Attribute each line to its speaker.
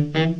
Speaker 1: Mm-hmm.